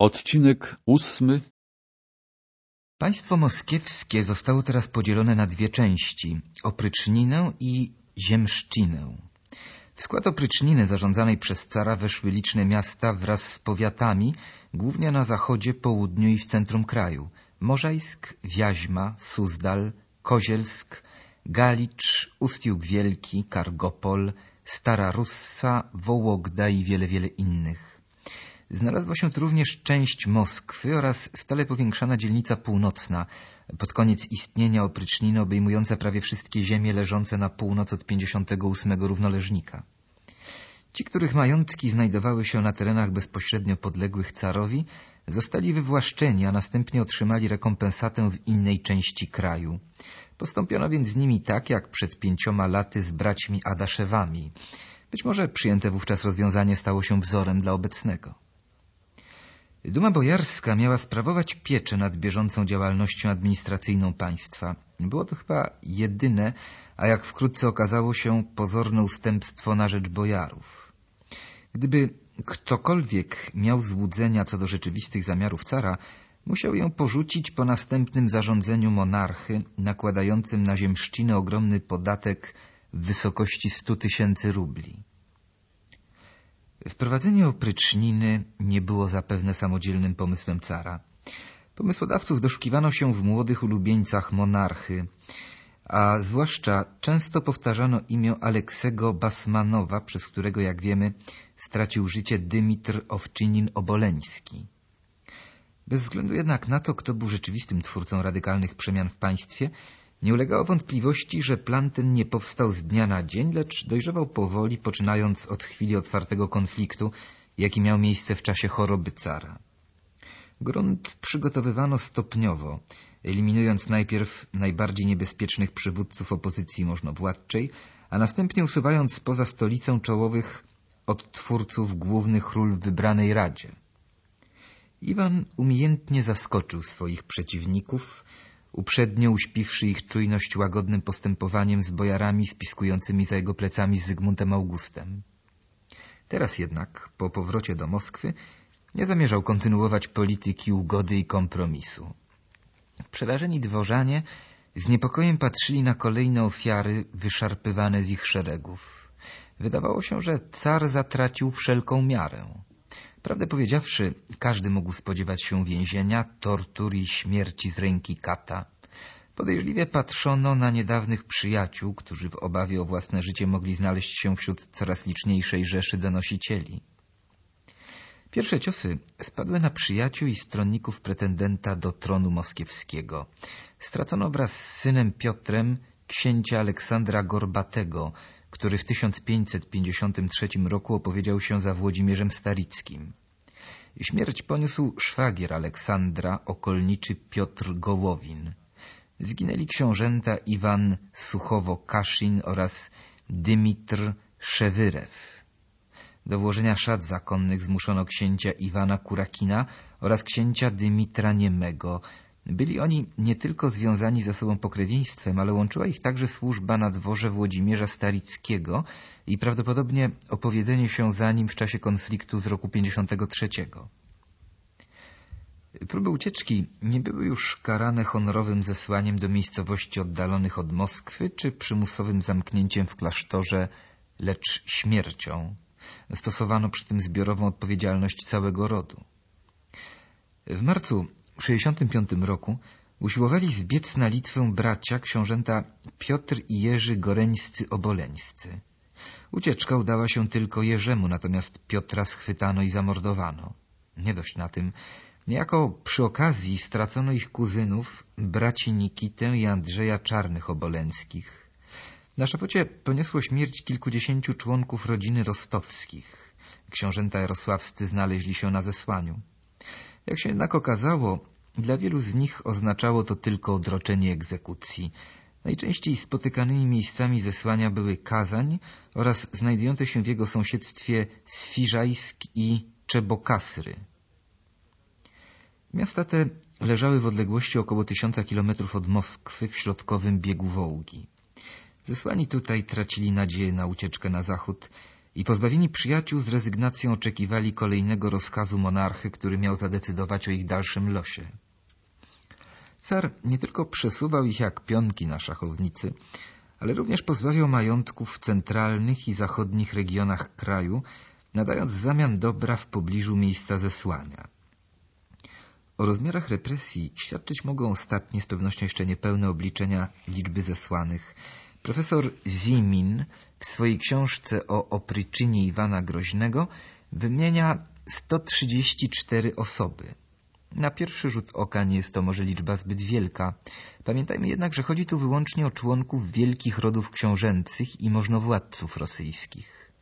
Odcinek ósmy Państwo moskiewskie zostało teraz podzielone na dwie części – opryczninę i ziemszczynę. W skład opryczniny zarządzanej przez cara weszły liczne miasta wraz z powiatami, głównie na zachodzie, południu i w centrum kraju – Morzajsk, Wiaźma, Suzdal, Kozielsk, Galicz, Ustiug Wielki, Kargopol, Stara Russa, Wołogda i wiele, wiele innych. Znalazła się tu również część Moskwy oraz stale powiększana dzielnica północna, pod koniec istnienia opryczniny obejmująca prawie wszystkie ziemie leżące na północ od 58 równoleżnika. Ci, których majątki znajdowały się na terenach bezpośrednio podległych carowi, zostali wywłaszczeni, a następnie otrzymali rekompensatę w innej części kraju. Postąpiono więc z nimi tak, jak przed pięcioma laty z braćmi Adaszewami. Być może przyjęte wówczas rozwiązanie stało się wzorem dla obecnego. Duma bojarska miała sprawować pieczę nad bieżącą działalnością administracyjną państwa. Było to chyba jedyne, a jak wkrótce okazało się, pozorne ustępstwo na rzecz bojarów. Gdyby ktokolwiek miał złudzenia co do rzeczywistych zamiarów cara, musiał ją porzucić po następnym zarządzeniu monarchy, nakładającym na ziemszczynę ogromny podatek w wysokości stu tysięcy rubli. Wprowadzenie opryczniny nie było zapewne samodzielnym pomysłem cara. Pomysłodawców doszukiwano się w młodych ulubieńcach monarchy, a zwłaszcza często powtarzano imię Aleksego Basmanowa, przez którego, jak wiemy, stracił życie Dymitr Owczynin-Oboleński. Bez względu jednak na to, kto był rzeczywistym twórcą radykalnych przemian w państwie, nie ulegało wątpliwości, że plan ten nie powstał z dnia na dzień, lecz dojrzewał powoli, poczynając od chwili otwartego konfliktu, jaki miał miejsce w czasie choroby cara. Grunt przygotowywano stopniowo, eliminując najpierw najbardziej niebezpiecznych przywódców opozycji możnowładczej, a następnie usuwając poza stolicę czołowych odtwórców głównych ról w wybranej radzie. Iwan umiejętnie zaskoczył swoich przeciwników, uprzednio uśpiwszy ich czujność łagodnym postępowaniem z bojarami spiskującymi za jego plecami z Zygmuntem Augustem. Teraz jednak, po powrocie do Moskwy, nie zamierzał kontynuować polityki ugody i kompromisu. Przerażeni dworzanie z niepokojem patrzyli na kolejne ofiary wyszarpywane z ich szeregów. Wydawało się, że car zatracił wszelką miarę. Prawdę powiedziawszy, każdy mógł spodziewać się więzienia, tortur i śmierci z ręki kata. Podejrzliwie patrzono na niedawnych przyjaciół, którzy w obawie o własne życie mogli znaleźć się wśród coraz liczniejszej rzeszy donosicieli. Pierwsze ciosy spadły na przyjaciół i stronników pretendenta do tronu moskiewskiego. Stracono wraz z synem Piotrem księcia Aleksandra Gorbatego, który w 1553 roku opowiedział się za Włodzimierzem Starickim. Śmierć poniósł szwagier Aleksandra, okolniczy Piotr Gołowin. Zginęli książęta Iwan Suchowo-Kaszin oraz Dymitr Szewyrew. Do włożenia szat zakonnych zmuszono księcia Iwana Kurakina oraz księcia Dymitra Niemego, byli oni nie tylko związani ze sobą pokrewieństwem, ale łączyła ich także służba na dworze Włodzimierza Starickiego i prawdopodobnie opowiedzenie się za nim w czasie konfliktu z roku 53. Próby ucieczki nie były już karane honorowym zesłaniem do miejscowości oddalonych od Moskwy czy przymusowym zamknięciem w klasztorze, lecz śmiercią. Stosowano przy tym zbiorową odpowiedzialność całego rodu. W marcu w 1965 roku usiłowali zbiec na Litwę bracia książęta Piotr i Jerzy Goreńscy-Oboleńscy. Ucieczka udała się tylko Jerzemu, natomiast Piotra schwytano i zamordowano. Nie dość na tym, niejako przy okazji stracono ich kuzynów, braci Nikitę i Andrzeja Czarnych Oboleńskich. Na szafocie poniosło śmierć kilkudziesięciu członków rodziny rostowskich. Książęta jarosławscy znaleźli się na zesłaniu. Jak się jednak okazało, dla wielu z nich oznaczało to tylko odroczenie egzekucji. Najczęściej spotykanymi miejscami zesłania były Kazań oraz znajdujące się w jego sąsiedztwie Sfiżajsk i Czebokasry. Miasta te leżały w odległości około tysiąca kilometrów od Moskwy w środkowym biegu Wołgi. Zesłani tutaj tracili nadzieję na ucieczkę na zachód i pozbawieni przyjaciół z rezygnacją oczekiwali kolejnego rozkazu monarchy, który miał zadecydować o ich dalszym losie. Car nie tylko przesuwał ich jak pionki na szachownicy, ale również pozbawiał majątków w centralnych i zachodnich regionach kraju, nadając w zamian dobra w pobliżu miejsca zesłania. O rozmiarach represji świadczyć mogą ostatnie, z pewnością jeszcze niepełne obliczenia liczby zesłanych. Profesor Zimin w swojej książce o opryczynie Iwana Groźnego wymienia 134 osoby. Na pierwszy rzut oka nie jest to może liczba zbyt wielka. Pamiętajmy jednak, że chodzi tu wyłącznie o członków wielkich rodów książęcych i możnowładców rosyjskich.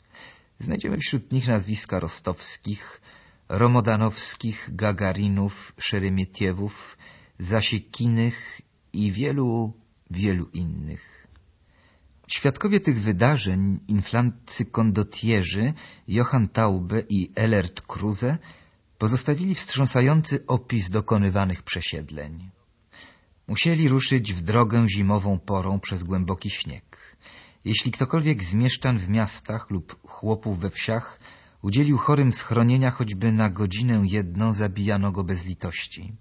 Znajdziemy wśród nich nazwiska rostowskich, romodanowskich, gagarinów, szeremietiewów, zasiekinych i wielu, wielu innych. Świadkowie tych wydarzeń, inflancy kondotierzy, Johann Taube i Elert Kruse, pozostawili wstrząsający opis dokonywanych przesiedleń. Musieli ruszyć w drogę zimową porą przez głęboki śnieg. Jeśli ktokolwiek z mieszczan w miastach lub chłopów we wsiach udzielił chorym schronienia choćby na godzinę jedną, zabijano go bez litości.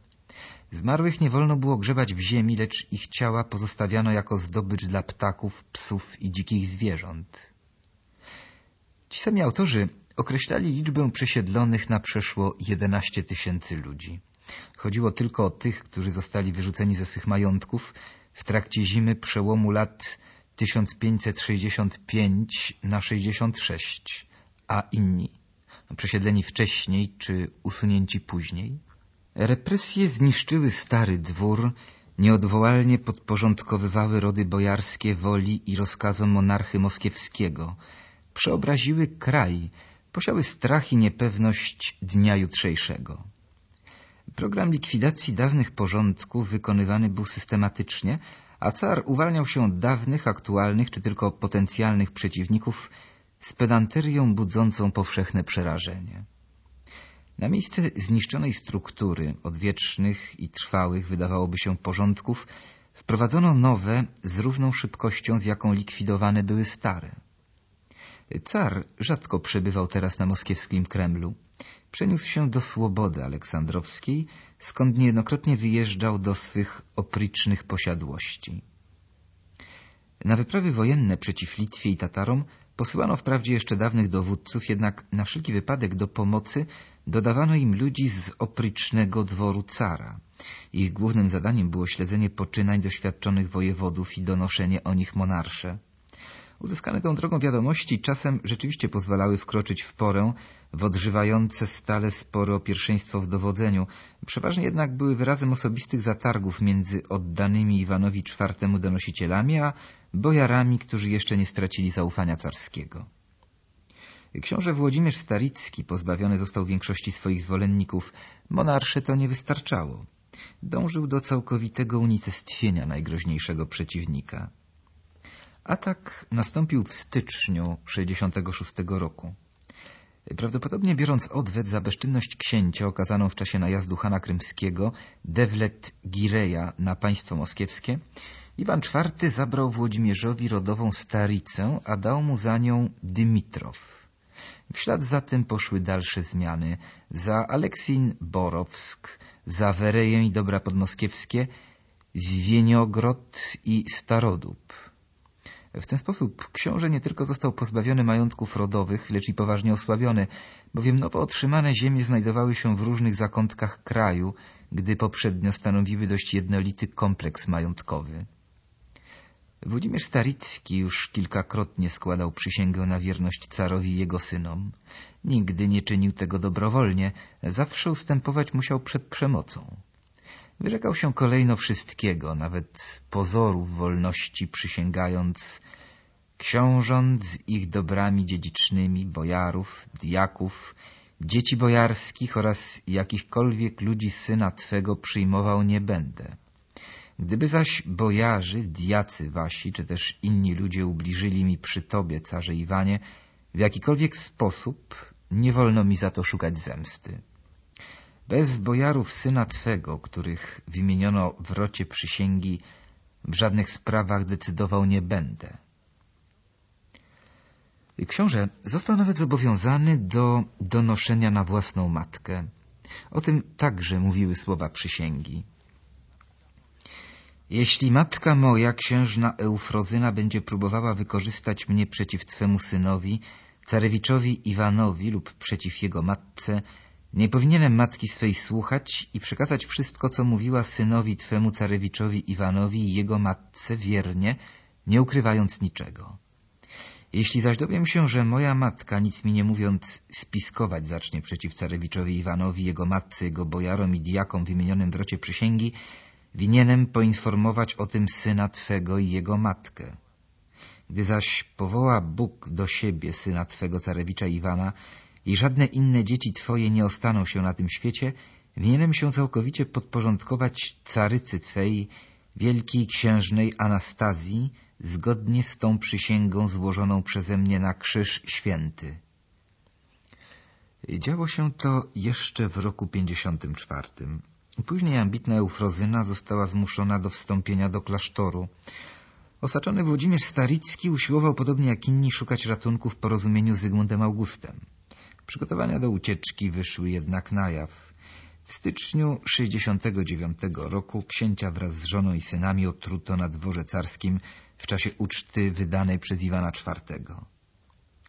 Zmarłych nie wolno było grzebać w ziemi, lecz ich ciała pozostawiano jako zdobycz dla ptaków, psów i dzikich zwierząt. Ci sami autorzy określali liczbę przesiedlonych na przeszło 11 tysięcy ludzi. Chodziło tylko o tych, którzy zostali wyrzuceni ze swych majątków w trakcie zimy przełomu lat 1565 na 66, a inni przesiedleni wcześniej czy usunięci później. Represje zniszczyły stary dwór, nieodwołalnie podporządkowywały rody bojarskie woli i rozkazom monarchy moskiewskiego, przeobraziły kraj, posiały strach i niepewność dnia jutrzejszego. Program likwidacji dawnych porządków wykonywany był systematycznie, a car uwalniał się od dawnych, aktualnych czy tylko potencjalnych przeciwników z pedanterią budzącą powszechne przerażenie. Na miejsce zniszczonej struktury, odwiecznych i trwałych, wydawałoby się, porządków, wprowadzono nowe z równą szybkością, z jaką likwidowane były stare. Car rzadko przebywał teraz na moskiewskim Kremlu. Przeniósł się do Słobody Aleksandrowskiej, skąd niejednokrotnie wyjeżdżał do swych oprycznych posiadłości. Na wyprawy wojenne przeciw Litwie i Tatarom posyłano wprawdzie jeszcze dawnych dowódców, jednak na wszelki wypadek do pomocy dodawano im ludzi z oprycznego dworu cara. Ich głównym zadaniem było śledzenie poczynań doświadczonych wojewodów i donoszenie o nich monarsze. Uzyskane tą drogą wiadomości czasem rzeczywiście pozwalały wkroczyć w porę w odżywające stale spory o pierwszeństwo w dowodzeniu. Przeważnie jednak były wyrazem osobistych zatargów między oddanymi Iwanowi IV donosicielami, a bojarami, którzy jeszcze nie stracili zaufania carskiego. Książę Włodzimierz Staricki pozbawiony został większości swoich zwolenników. Monarsze to nie wystarczało. Dążył do całkowitego unicestwienia najgroźniejszego przeciwnika. Atak nastąpił w styczniu 66 roku. Prawdopodobnie biorąc odwet za bezczynność księcia okazaną w czasie najazdu Hana Krymskiego, Devlet Gireja na państwo moskiewskie, Iwan IV zabrał Włodzimierzowi rodową Staricę, a dał mu za nią Dymitrow. W ślad za tym poszły dalsze zmiany. Za Aleksin Borowsk, za Wereję i dobra podmoskiewskie, Zwieniogrod i Starodób. W ten sposób książę nie tylko został pozbawiony majątków rodowych, lecz i poważnie osłabiony, bowiem nowo otrzymane ziemie znajdowały się w różnych zakątkach kraju, gdy poprzednio stanowiły dość jednolity kompleks majątkowy. Włodzimierz Staricki już kilkakrotnie składał przysięgę na wierność carowi i jego synom. Nigdy nie czynił tego dobrowolnie, zawsze ustępować musiał przed przemocą. Wyrzekał się kolejno wszystkiego, nawet pozorów wolności przysięgając książąt z ich dobrami dziedzicznymi, bojarów, diaków, dzieci bojarskich oraz jakichkolwiek ludzi syna Twego przyjmował nie będę. Gdyby zaś bojarzy, diacy wasi, czy też inni ludzie ubliżyli mi przy Tobie, carze Iwanie, w jakikolwiek sposób nie wolno mi za to szukać zemsty. Bez bojarów syna Twego, których wymieniono w rocie przysięgi, w żadnych sprawach decydował nie będę. Książę został nawet zobowiązany do donoszenia na własną matkę. O tym także mówiły słowa przysięgi. Jeśli matka moja, księżna Eufrozyna, będzie próbowała wykorzystać mnie przeciw twemu synowi, carewiczowi Iwanowi lub przeciw jego matce, nie powinienem matki swej słuchać i przekazać wszystko, co mówiła synowi twemu carewiczowi Iwanowi i jego matce wiernie, nie ukrywając niczego. Jeśli zaś dowiem się, że moja matka, nic mi nie mówiąc, spiskować zacznie przeciw carewiczowi Iwanowi, jego matce, jego bojarom i diakom wymienionym w rocie przysięgi, winienem poinformować o tym syna Twego i jego matkę. Gdy zaś powoła Bóg do siebie syna Twego carewicza Iwana i żadne inne dzieci Twoje nie ostaną się na tym świecie, winienem się całkowicie podporządkować carycy Twej, wielkiej księżnej Anastazji, zgodnie z tą przysięgą złożoną przeze mnie na krzyż święty. Działo się to jeszcze w roku 54. Później ambitna Eufrozyna została zmuszona do wstąpienia do klasztoru. Osaczony Włodzimierz Staricki usiłował, podobnie jak inni, szukać ratunku w porozumieniu z Zygmuntem Augustem. Przygotowania do ucieczki wyszły jednak na jaw. W styczniu 69 roku księcia wraz z żoną i synami otruto na dworze carskim w czasie uczty wydanej przez Iwana IV.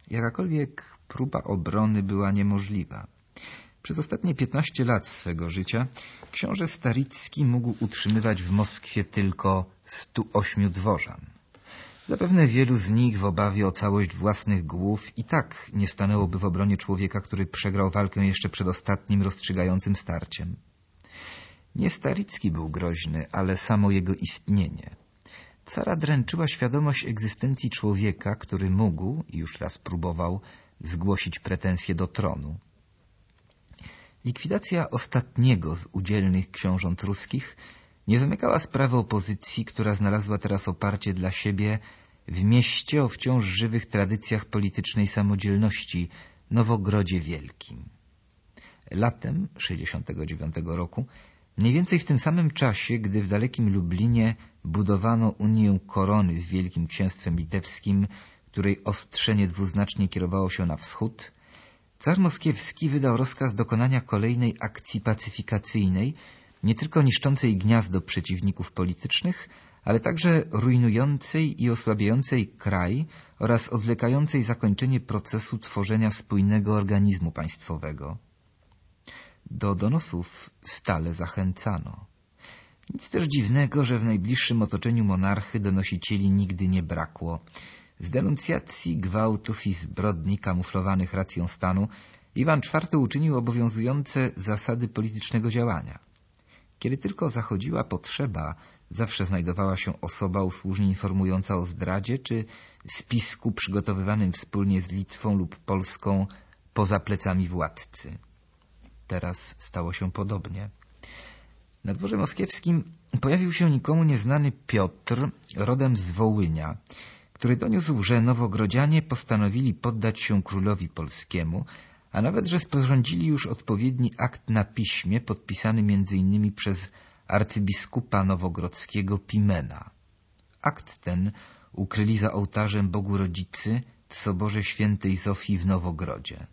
Jakakolwiek próba obrony była niemożliwa. Przez ostatnie 15 lat swego życia książę Staricki mógł utrzymywać w Moskwie tylko 108 dworzan. Zapewne wielu z nich w obawie o całość własnych głów i tak nie stanęłoby w obronie człowieka, który przegrał walkę jeszcze przed ostatnim rozstrzygającym starciem. Nie Staricki był groźny, ale samo jego istnienie. Cara dręczyła świadomość egzystencji człowieka, który mógł, i już raz próbował, zgłosić pretensje do tronu. Likwidacja ostatniego z udzielnych książąt ruskich nie zamykała sprawy opozycji, która znalazła teraz oparcie dla siebie w mieście o wciąż żywych tradycjach politycznej samodzielności Nowogrodzie Wielkim. Latem 69 roku, mniej więcej w tym samym czasie, gdy w dalekim Lublinie budowano Unię Korony z Wielkim Księstwem Litewskim, której ostrzenie dwuznacznie kierowało się na wschód, car moskiewski wydał rozkaz dokonania kolejnej akcji pacyfikacyjnej, nie tylko niszczącej gniazdo przeciwników politycznych, ale także rujnującej i osłabiającej kraj oraz odwlekającej zakończenie procesu tworzenia spójnego organizmu państwowego. Do donosów stale zachęcano. Nic też dziwnego, że w najbliższym otoczeniu monarchy donosicieli nigdy nie brakło. Z denuncjacji gwałtów i zbrodni kamuflowanych racją stanu Iwan IV uczynił obowiązujące zasady politycznego działania. Kiedy tylko zachodziła potrzeba, zawsze znajdowała się osoba usłużnie informująca o zdradzie czy spisku przygotowywanym wspólnie z Litwą lub Polską poza plecami władcy. Teraz stało się podobnie. Na dworze moskiewskim pojawił się nikomu nieznany Piotr, rodem z Wołynia, który doniósł, że nowogrodzianie postanowili poddać się królowi polskiemu, a nawet, że sporządzili już odpowiedni akt na piśmie, podpisany innymi przez arcybiskupa nowogrodzkiego Pimena. Akt ten ukryli za ołtarzem Bogu Rodzicy w Soborze Świętej Zofii w Nowogrodzie.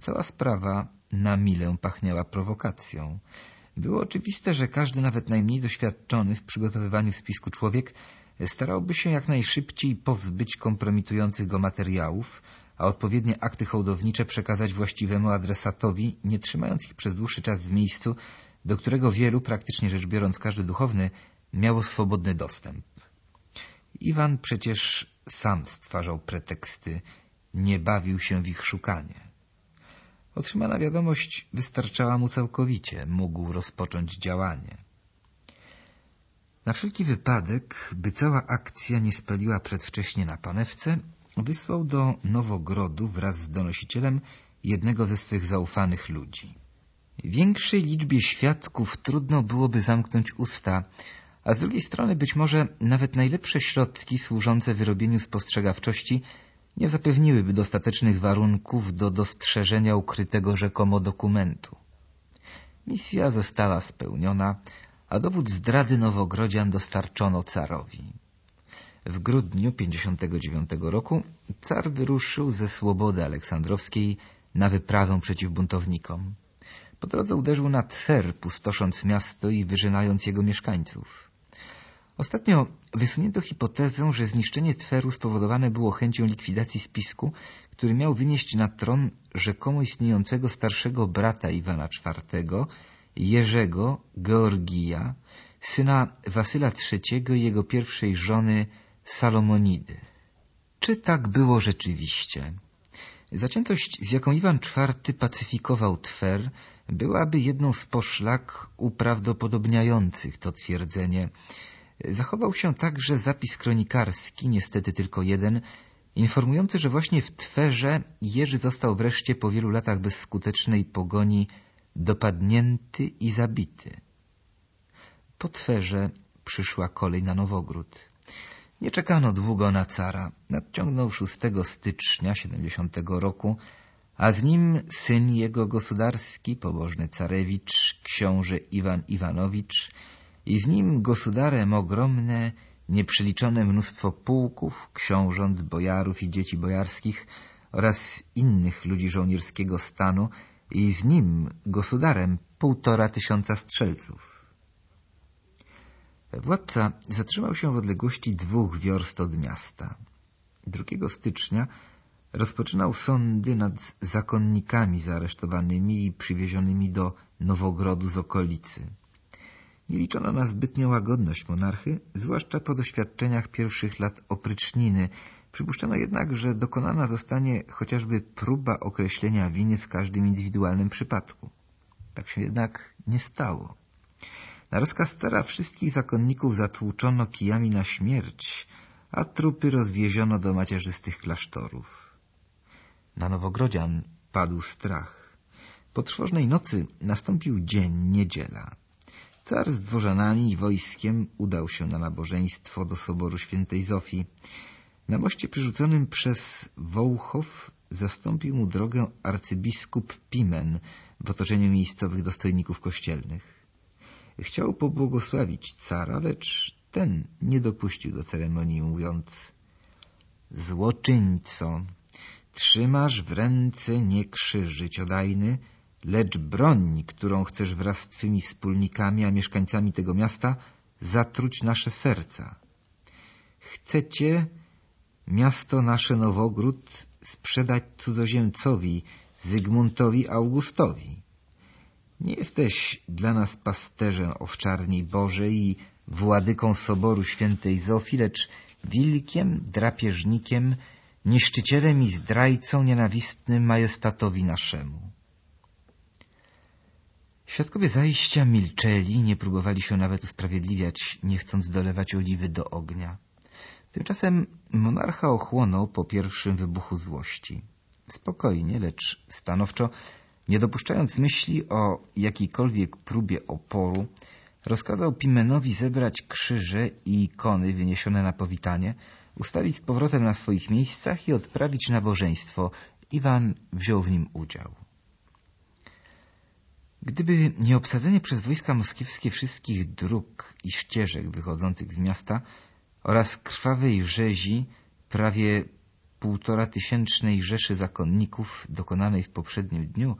Cała sprawa na milę pachniała prowokacją. Było oczywiste, że każdy, nawet najmniej doświadczony w przygotowywaniu spisku człowiek, starałby się jak najszybciej pozbyć kompromitujących go materiałów, a odpowiednie akty hołdownicze przekazać właściwemu adresatowi, nie trzymając ich przez dłuższy czas w miejscu, do którego wielu, praktycznie rzecz biorąc każdy duchowny, miało swobodny dostęp. Iwan przecież sam stwarzał preteksty, nie bawił się w ich szukanie. Otrzymana wiadomość wystarczała mu całkowicie, mógł rozpocząć działanie. Na wszelki wypadek, by cała akcja nie spaliła przedwcześnie na panewce, wysłał do Nowogrodu wraz z donosicielem jednego ze swych zaufanych ludzi. Większej liczbie świadków trudno byłoby zamknąć usta, a z drugiej strony być może nawet najlepsze środki służące wyrobieniu spostrzegawczości nie zapewniłyby dostatecznych warunków do dostrzeżenia ukrytego rzekomo dokumentu. Misja została spełniona, a dowód zdrady Nowogrodzian dostarczono carowi. W grudniu 59 roku car wyruszył ze Słobody Aleksandrowskiej na wyprawę przeciw buntownikom. Po drodze uderzył na Twer, pustosząc miasto i wyżynając jego mieszkańców. Ostatnio wysunięto hipotezę, że zniszczenie Tweru spowodowane było chęcią likwidacji spisku, który miał wynieść na tron rzekomo istniejącego starszego brata Iwana IV, Jerzego Georgija, syna Wasyla III i jego pierwszej żony Salomonidy. Czy tak było rzeczywiście? Zaciętość, z jaką Iwan IV pacyfikował Twer, byłaby jedną z poszlak uprawdopodobniających to twierdzenie. Zachował się także zapis kronikarski, niestety tylko jeden, informujący, że właśnie w Twerze Jerzy został wreszcie po wielu latach bezskutecznej pogoni dopadnięty i zabity. Po Twerze przyszła kolej na Nowogród. Nie czekano długo na cara. Nadciągnął 6 stycznia 70 roku, a z nim syn jego gosudarski, pobożny carewicz, książę Iwan Iwanowicz i z nim gosudarem ogromne, nieprzeliczone mnóstwo pułków, książąt, bojarów i dzieci bojarskich oraz innych ludzi żołnierskiego stanu i z nim gosudarem półtora tysiąca strzelców. Władca zatrzymał się w odległości dwóch wiorst od miasta. 2 stycznia rozpoczynał sądy nad zakonnikami zaaresztowanymi i przywiezionymi do Nowogrodu z okolicy. Nie liczono na zbytnią łagodność monarchy, zwłaszcza po doświadczeniach pierwszych lat opryczniny. Przypuszczano jednak, że dokonana zostanie chociażby próba określenia winy w każdym indywidualnym przypadku. Tak się jednak nie stało. Na rozkaz cara wszystkich zakonników zatłuczono kijami na śmierć, a trupy rozwieziono do macierzystych klasztorów. Na Nowogrodzian padł strach. Po trwożnej nocy nastąpił dzień, niedziela. Car z dworzanami i wojskiem udał się na nabożeństwo do soboru świętej Zofii. Na moście przerzuconym przez Wołchow zastąpił mu drogę arcybiskup Pimen w otoczeniu miejscowych dostojników kościelnych. Chciał pobłogosławić cara, lecz ten nie dopuścił do ceremonii, mówiąc Złoczyńco, trzymasz w ręce nie krzyż życiodajny, lecz broń, którą chcesz wraz z twymi wspólnikami, a mieszkańcami tego miasta zatruć nasze serca. Chcecie miasto nasze Nowogród sprzedać cudzoziemcowi, Zygmuntowi Augustowi. Nie jesteś dla nas pasterzem owczarni Bożej i władyką Soboru Świętej Zofii, lecz wilkiem, drapieżnikiem, niszczycielem i zdrajcą nienawistnym majestatowi naszemu. Świadkowie zajścia milczeli, nie próbowali się nawet usprawiedliwiać, nie chcąc dolewać oliwy do ognia. Tymczasem monarcha ochłonął po pierwszym wybuchu złości. Spokojnie, lecz stanowczo nie dopuszczając myśli o jakiejkolwiek próbie oporu, rozkazał Pimenowi zebrać krzyże i ikony wyniesione na powitanie, ustawić z powrotem na swoich miejscach i odprawić nabożeństwo. Iwan wziął w nim udział. Gdyby nie obsadzenie przez wojska moskiewskie wszystkich dróg i ścieżek wychodzących z miasta oraz krwawej rzezi prawie półtora tysięcznej rzeszy zakonników dokonanej w poprzednim dniu,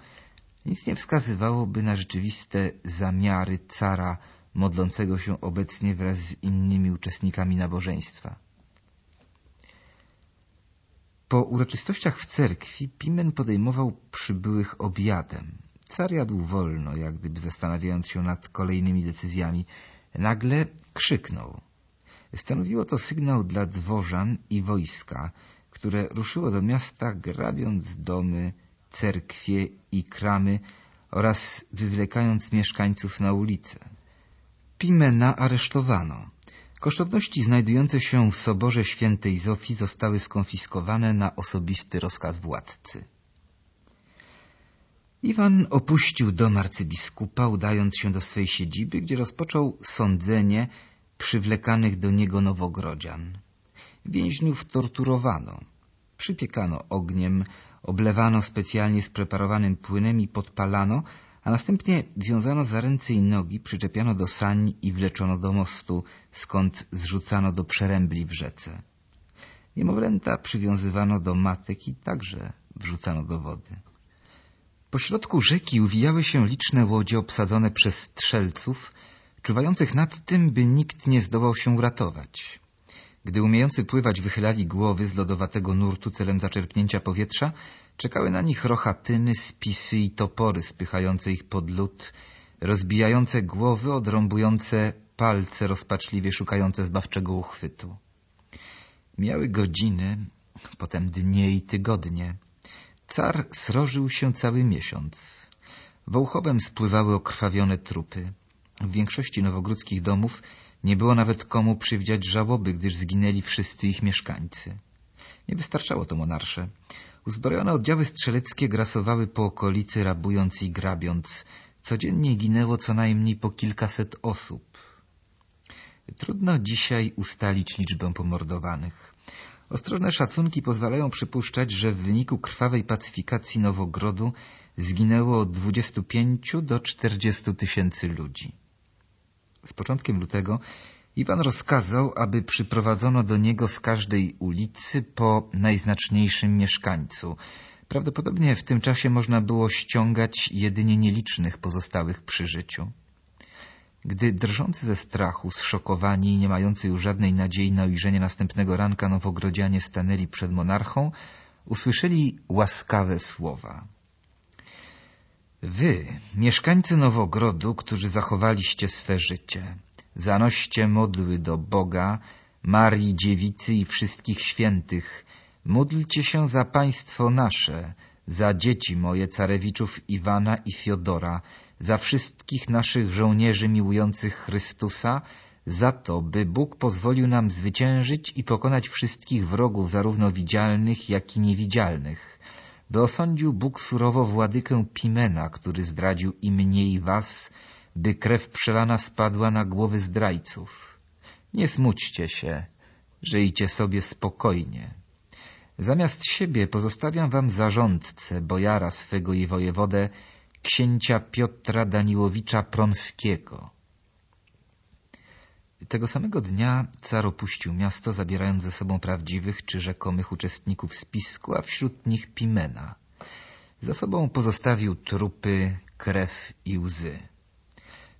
nic nie wskazywałoby na rzeczywiste zamiary cara modlącego się obecnie wraz z innymi uczestnikami nabożeństwa. Po uroczystościach w cerkwi Pimen podejmował przybyłych obiadem. Car jadł wolno, jak gdyby zastanawiając się nad kolejnymi decyzjami. Nagle krzyknął. Stanowiło to sygnał dla dworzan i wojska, które ruszyło do miasta, grabiąc domy, cerkwie i kramy oraz wywlekając mieszkańców na ulicę. Pimena aresztowano. Kosztowności znajdujące się w Soborze Świętej Zofii zostały skonfiskowane na osobisty rozkaz władcy. Iwan opuścił dom arcybiskupa, udając się do swej siedziby, gdzie rozpoczął sądzenie przywlekanych do niego nowogrodzian. Więźniów torturowano, przypiekano ogniem, oblewano specjalnie spreparowanym płynem i podpalano, a następnie wiązano za ręce i nogi, przyczepiano do sań i wleczono do mostu, skąd zrzucano do przerębli w rzece. Niemowlęta przywiązywano do matek i także wrzucano do wody. Po środku rzeki uwijały się liczne łodzie obsadzone przez strzelców, czuwających nad tym, by nikt nie zdołał się uratować. Gdy umiejący pływać wychylali głowy z lodowatego nurtu celem zaczerpnięcia powietrza, czekały na nich rochatyny, spisy i topory spychające ich pod lód, rozbijające głowy, odrąbujące palce rozpaczliwie szukające zbawczego uchwytu. Miały godziny, potem dnie i tygodnie. Car srożył się cały miesiąc. Wołchowem spływały okrwawione trupy. W większości nowogródzkich domów nie było nawet komu przywdziać żałoby, gdyż zginęli wszyscy ich mieszkańcy. Nie wystarczało to monarsze. Uzbrojone oddziały strzeleckie grasowały po okolicy, rabując i grabiąc. Codziennie ginęło co najmniej po kilkaset osób. Trudno dzisiaj ustalić liczbę pomordowanych. Ostrożne szacunki pozwalają przypuszczać, że w wyniku krwawej pacyfikacji Nowogrodu zginęło od 25 do 40 tysięcy ludzi. Z początkiem lutego Iwan rozkazał, aby przyprowadzono do niego z każdej ulicy po najznaczniejszym mieszkańcu. Prawdopodobnie w tym czasie można było ściągać jedynie nielicznych pozostałych przy życiu. Gdy drżący ze strachu, zszokowani i nie mający już żadnej nadziei na ujrzenie następnego ranka nowogrodzianie stanęli przed monarchą, usłyszeli łaskawe słowa. Wy, mieszkańcy Nowogrodu, którzy zachowaliście swe życie, zanoście modły do Boga, Marii Dziewicy i wszystkich świętych. Módlcie się za państwo nasze, za dzieci moje carewiczów Iwana i Fiodora, za wszystkich naszych żołnierzy miłujących Chrystusa, za to, by Bóg pozwolił nam zwyciężyć i pokonać wszystkich wrogów, zarówno widzialnych, jak i niewidzialnych, by osądził Bóg surowo władykę Pimena, który zdradził i mnie i was, by krew przelana spadła na głowy zdrajców. Nie smućcie się, żyjcie sobie spokojnie. Zamiast siebie pozostawiam wam zarządcę, bojara swego i wojewodę, księcia Piotra Daniłowicza Prąskiego. Tego samego dnia car opuścił miasto, zabierając ze sobą prawdziwych czy rzekomych uczestników spisku, a wśród nich Pimena. Za sobą pozostawił trupy, krew i łzy.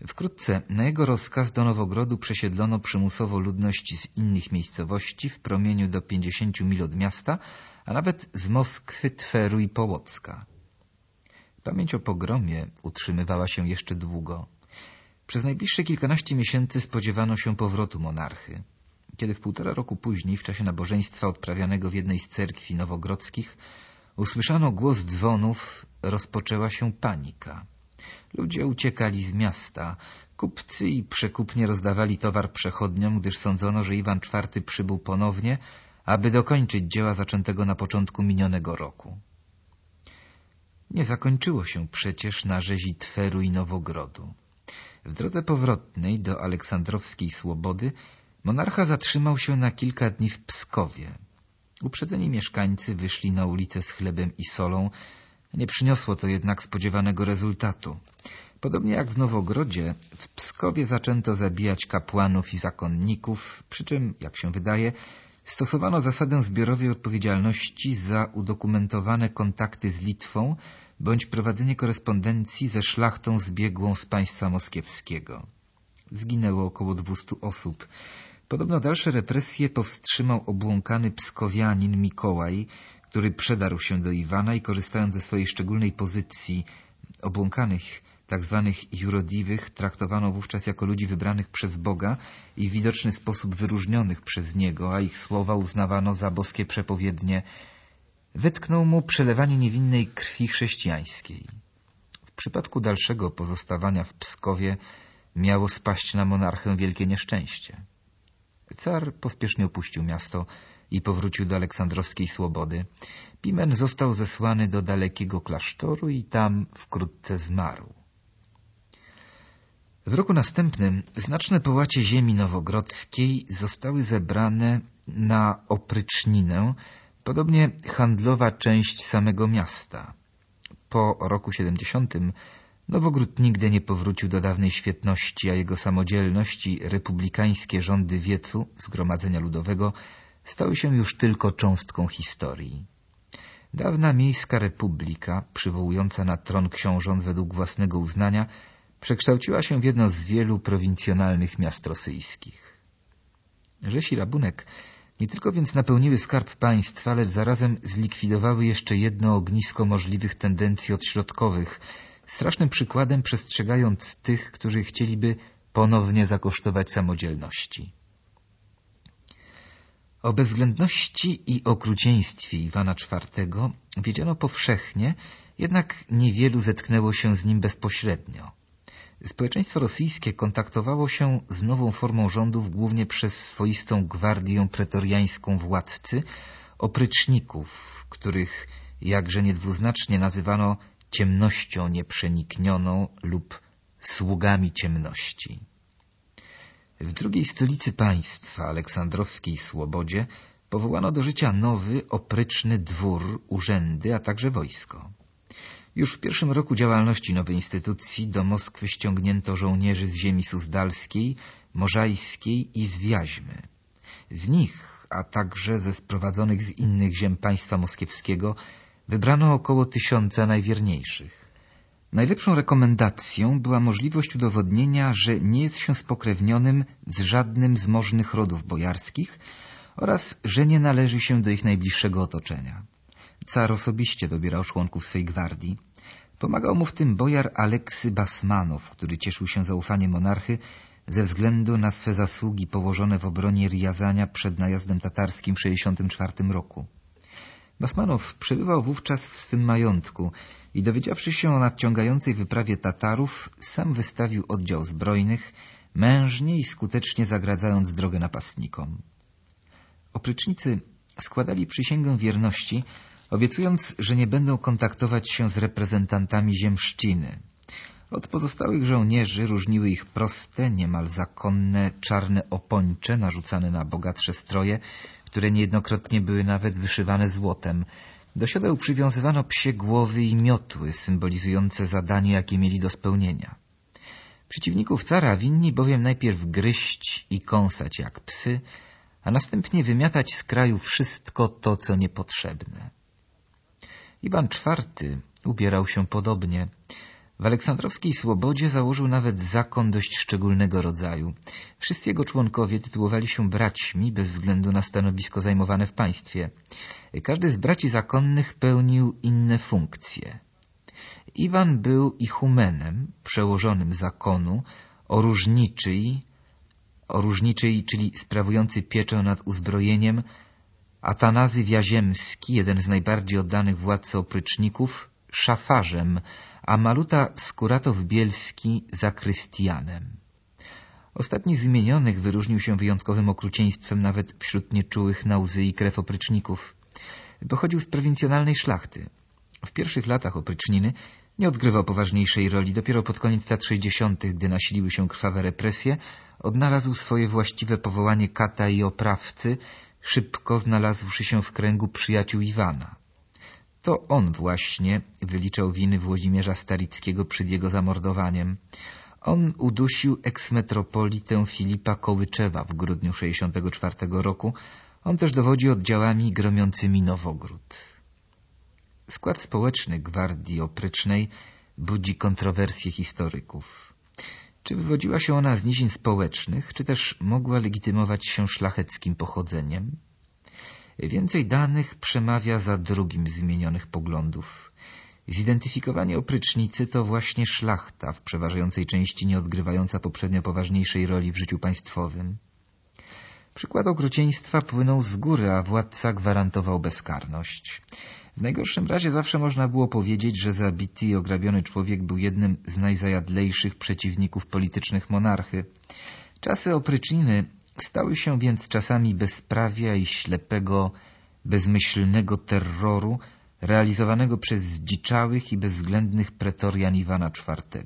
Wkrótce na jego rozkaz do Nowogrodu przesiedlono przymusowo ludność z innych miejscowości w promieniu do pięćdziesięciu mil od miasta, a nawet z Moskwy, Tweru i Połocka. Pamięć o pogromie utrzymywała się jeszcze długo. Przez najbliższe kilkanaście miesięcy spodziewano się powrotu monarchy. Kiedy w półtora roku później, w czasie nabożeństwa odprawianego w jednej z cerkwi nowogrodzkich, usłyszano głos dzwonów, rozpoczęła się panika. Ludzie uciekali z miasta. Kupcy i przekupnie rozdawali towar przechodniom, gdyż sądzono, że Iwan IV przybył ponownie, aby dokończyć dzieła zaczętego na początku minionego roku. Nie zakończyło się przecież na rzezi Tweru i Nowogrodu. W drodze powrotnej do Aleksandrowskiej Słobody monarcha zatrzymał się na kilka dni w Pskowie. Uprzedzeni mieszkańcy wyszli na ulicę z chlebem i solą. Nie przyniosło to jednak spodziewanego rezultatu. Podobnie jak w Nowogrodzie, w Pskowie zaczęto zabijać kapłanów i zakonników, przy czym, jak się wydaje, stosowano zasadę zbiorowej odpowiedzialności za udokumentowane kontakty z Litwą bądź prowadzenie korespondencji ze szlachtą zbiegłą z państwa moskiewskiego. Zginęło około dwustu osób. Podobno dalsze represje powstrzymał obłąkany pskowianin Mikołaj, który przedarł się do Iwana i korzystając ze swojej szczególnej pozycji obłąkanych tak zwanych jurodliwych traktowano wówczas jako ludzi wybranych przez Boga i w widoczny sposób wyróżnionych przez Niego, a ich słowa uznawano za boskie przepowiednie, wytknął mu przelewanie niewinnej krwi chrześcijańskiej. W przypadku dalszego pozostawania w Pskowie miało spaść na monarchę wielkie nieszczęście. Car pospiesznie opuścił miasto i powrócił do aleksandrowskiej Słobody. Pimen został zesłany do dalekiego klasztoru i tam wkrótce zmarł. W roku następnym znaczne połacie ziemi nowogrodzkiej zostały zebrane na opryczninę, podobnie handlowa część samego miasta. Po roku 70 Nowogród nigdy nie powrócił do dawnej świetności, a jego samodzielność i republikańskie rządy wiecu, Zgromadzenia Ludowego, stały się już tylko cząstką historii. Dawna miejska republika, przywołująca na tron książąt według własnego uznania, przekształciła się w jedno z wielu prowincjonalnych miast rosyjskich. Rzesi rabunek nie tylko więc napełniły skarb państwa, lecz zarazem zlikwidowały jeszcze jedno ognisko możliwych tendencji odśrodkowych, strasznym przykładem przestrzegając tych, którzy chcieliby ponownie zakosztować samodzielności. O bezwzględności i okrucieństwie Iwana IV wiedziano powszechnie, jednak niewielu zetknęło się z nim bezpośrednio. Społeczeństwo rosyjskie kontaktowało się z nową formą rządów głównie przez swoistą gwardię pretoriańską władcy, opryczników, których jakże niedwuznacznie nazywano ciemnością nieprzeniknioną lub sługami ciemności. W drugiej stolicy państwa, aleksandrowskiej Słobodzie, powołano do życia nowy, opryczny dwór, urzędy, a także wojsko. Już w pierwszym roku działalności nowej instytucji do Moskwy ściągnięto żołnierzy z ziemi suzdalskiej, morzajskiej i z Wiaźmy. Z nich, a także ze sprowadzonych z innych ziem państwa moskiewskiego, wybrano około tysiąca najwierniejszych. Najlepszą rekomendacją była możliwość udowodnienia, że nie jest się spokrewnionym z żadnym z możnych rodów bojarskich oraz że nie należy się do ich najbliższego otoczenia. Car osobiście dobierał członków swej gwardii. Pomagał mu w tym bojar Aleksy Basmanow, który cieszył się zaufaniem monarchy ze względu na swe zasługi położone w obronie Riazania przed najazdem tatarskim w 1964 roku. Basmanow przebywał wówczas w swym majątku i dowiedziawszy się o nadciągającej wyprawie Tatarów, sam wystawił oddział zbrojnych, mężnie i skutecznie zagradzając drogę napastnikom. Oprycznicy składali przysięgę wierności, obiecując, że nie będą kontaktować się z reprezentantami ziemszczyny. Od pozostałych żołnierzy różniły ich proste, niemal zakonne, czarne opończe narzucane na bogatsze stroje, które niejednokrotnie były nawet wyszywane złotem. Do siodeł przywiązywano psie głowy i miotły, symbolizujące zadanie, jakie mieli do spełnienia. Przeciwników cara winni bowiem najpierw gryźć i kąsać jak psy, a następnie wymiatać z kraju wszystko to, co niepotrzebne. Iwan IV ubierał się podobnie. W aleksandrowskiej Słobodzie założył nawet zakon dość szczególnego rodzaju. Wszyscy jego członkowie tytułowali się braćmi bez względu na stanowisko zajmowane w państwie. Każdy z braci zakonnych pełnił inne funkcje. Iwan był ichumenem, przełożonym zakonu, oróżniczej, oróżniczej, czyli sprawujący pieczę nad uzbrojeniem, Atanazy Wiaziemski, jeden z najbardziej oddanych władcy opryczników, szafarzem, a Maluta Skuratow-Bielski zakrystianem. Ostatni z wymienionych wyróżnił się wyjątkowym okrucieństwem nawet wśród nieczułych na łzy i krew opryczników. Pochodził z prowincjonalnej szlachty. W pierwszych latach opryczniny nie odgrywał poważniejszej roli. Dopiero pod koniec lat 60., gdy nasiliły się krwawe represje, odnalazł swoje właściwe powołanie kata i oprawcy, szybko znalazłszy się w kręgu przyjaciół Iwana. To on właśnie wyliczał winy Włodzimierza Starickiego przed jego zamordowaniem. On udusił eksmetropolitę Filipa Kołyczewa w grudniu 64 roku. On też dowodzi oddziałami gromiącymi Nowogród. Skład społeczny Gwardii Oprycznej budzi kontrowersje historyków. Czy wywodziła się ona z nizin społecznych, czy też mogła legitymować się szlacheckim pochodzeniem? Więcej danych przemawia za drugim z wymienionych poglądów. Zidentyfikowanie oprycznicy to właśnie szlachta, w przeważającej części nie odgrywająca poprzednio poważniejszej roli w życiu państwowym. Przykład okrucieństwa płynął z góry, a władca gwarantował bezkarność. W najgorszym razie zawsze można było powiedzieć, że zabity i ograbiony człowiek był jednym z najzajadlejszych przeciwników politycznych monarchy. Czasy opryczniny stały się więc czasami bezprawia i ślepego, bezmyślnego terroru realizowanego przez zdziczałych i bezwzględnych pretorian Iwana IV.